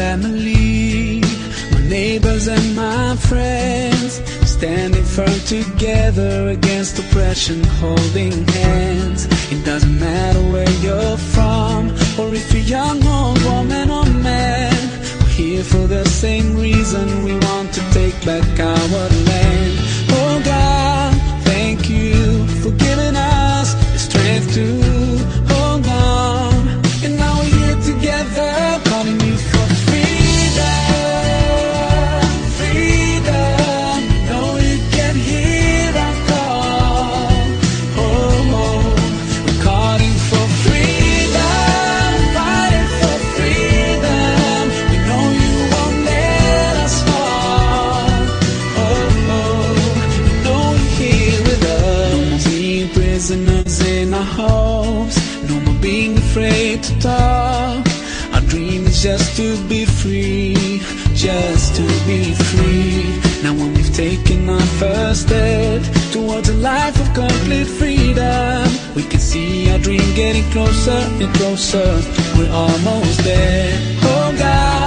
family, my neighbors and my friends, standing firm together against oppression, holding hands. It doesn't matter where you're from, or if you're young or woman or man. We're here for the same reason we want to take back our land. Being afraid to talk. Our dream is just to be free, just to be free. Now when we've taken our first step towards a life of complete freedom, we can see our dream getting closer and closer. We're almost there. Oh God,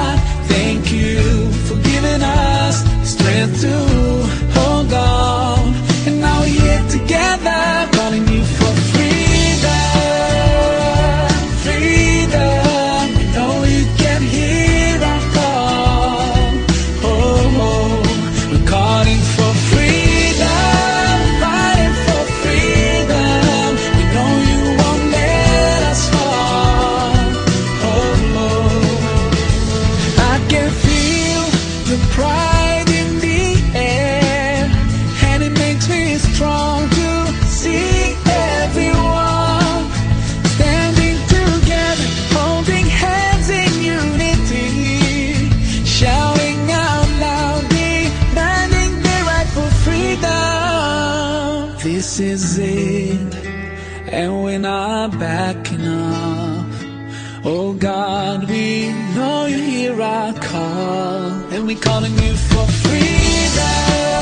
This is it, and we're not backing up. Oh God, we know you hear our call, and we're calling you for freedom.